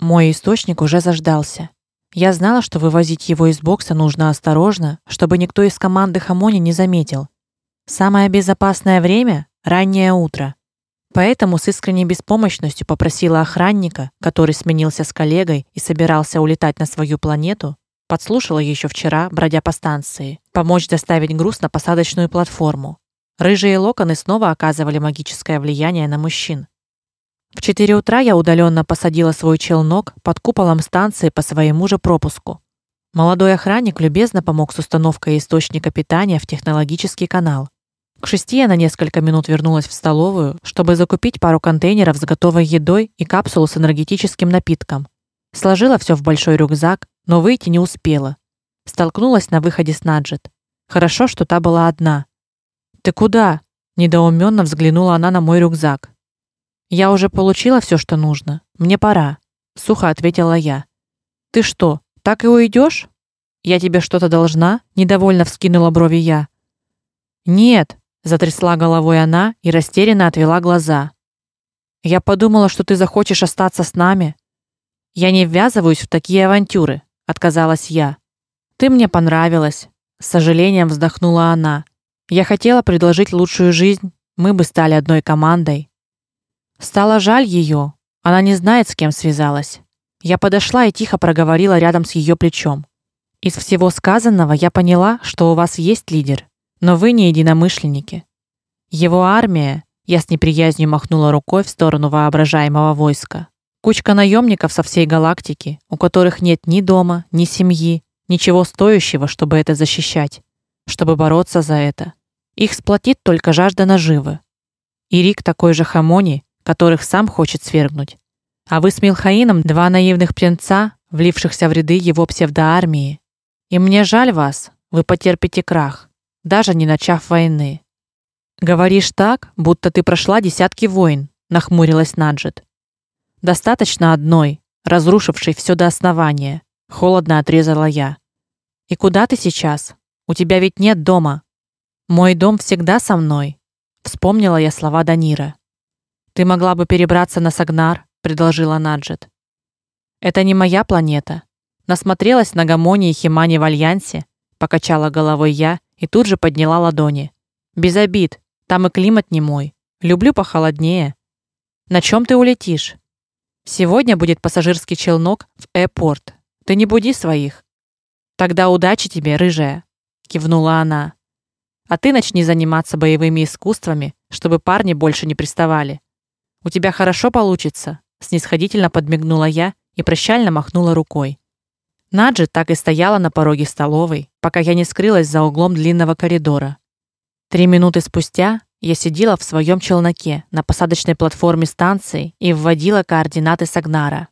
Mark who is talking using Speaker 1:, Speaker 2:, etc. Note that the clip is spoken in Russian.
Speaker 1: Мой источник уже заждался. Я знала, что вывозить его из бокса нужно осторожно, чтобы никто из команды Хамони не заметил. Самое безопасное время раннее утро. Поэтому с искренней беспомощностью попросила охранника, который сменился с коллегой и собирался улетать на свою планету, подслушала еще вчера, бродя по станции, помочь доставить груз на посадочную платформу. Рыжие локоны снова оказывали магическое влияние на мужчин. В 4 утра я удаленно посадила свой челнок под куполом станции по своему же пропуску. Молодой охранник любезно помог с установкой источника питания в технологический канал. К шести я на несколько минут вернулась в столовую, чтобы закупить пару контейнеров с готовой едой и капсулу с энергетическим напитком. Сложила все в большой рюкзак, но выйти не успела. Столкнулась на выходе с Наджет. Хорошо, что та была одна. Ты куда? недоуменно взглянула она на мой рюкзак. Я уже получила все, что нужно. Мне пора, сухо ответила я. Ты что, так и уйдешь? Я тебе что-то должна? недовольно вскинула брови я. Нет, затрясла головой она и растерянно отвела глаза. Я подумала, что ты захочешь остаться с нами. Я не ввязываюсь в такие авантюры, отказалась я. Ты мне понравилась, с сожалением вздохнула она. Я хотела предложить лучшую жизнь, мы бы стали одной командой. Стало жаль ее. Она не знает, с кем связалась. Я подошла и тихо проговорила рядом с ее плечом. Из всего сказанного я поняла, что у вас есть лидер, но вы не единомышленники. Его армия, я с неприязнью махнула рукой в сторону воображаемого войска. Кучка наемников со всей галактики, у которых нет ни дома, ни семьи, ничего стоящего, чтобы это защищать, чтобы бороться за это. Их сплотит только жажда наживы. И Рик такой же хамони, которых сам хочет свергнуть. А вы с Милхаином два наивных птенца, влившихся в ряды его псевдоармии. И мне жаль вас, вы потерпите крах даже не начав войны. Говоришь так, будто ты прошла десятки войн, нахмурилась Наджет. Достаточно одной, разрушившей все до основания, холодно отрезала я. И куда ты сейчас? У тебя ведь нет дома. Мой дом всегда со мной, вспомнила я слова Данира. Ты могла бы перебраться на Сагнар, предложила Наджет. Это не моя планета. Насмотрелась на Гамоне и Химане в альянсе, покачала головой я и тут же подняла ладони. Без обид, там и климат не мой. Люблю похолоднее. На чем ты улетишь? Сегодня будет пассажирский челнок в аэропорт. Ты не буди своих. Тогда удачи тебе, рыжая, кивнула она. А ты начни заниматься боевыми искусствами, чтобы парни больше не приставали. У тебя хорошо получится, снисходительно подмигнула я и прощально махнула рукой. Наджи так и стояла на пороге столовой, пока я не скрылась за углом длинного коридора. Три минуты спустя я сидела в своем челноке на посадочной платформе станции и вводила координаты Сагнара.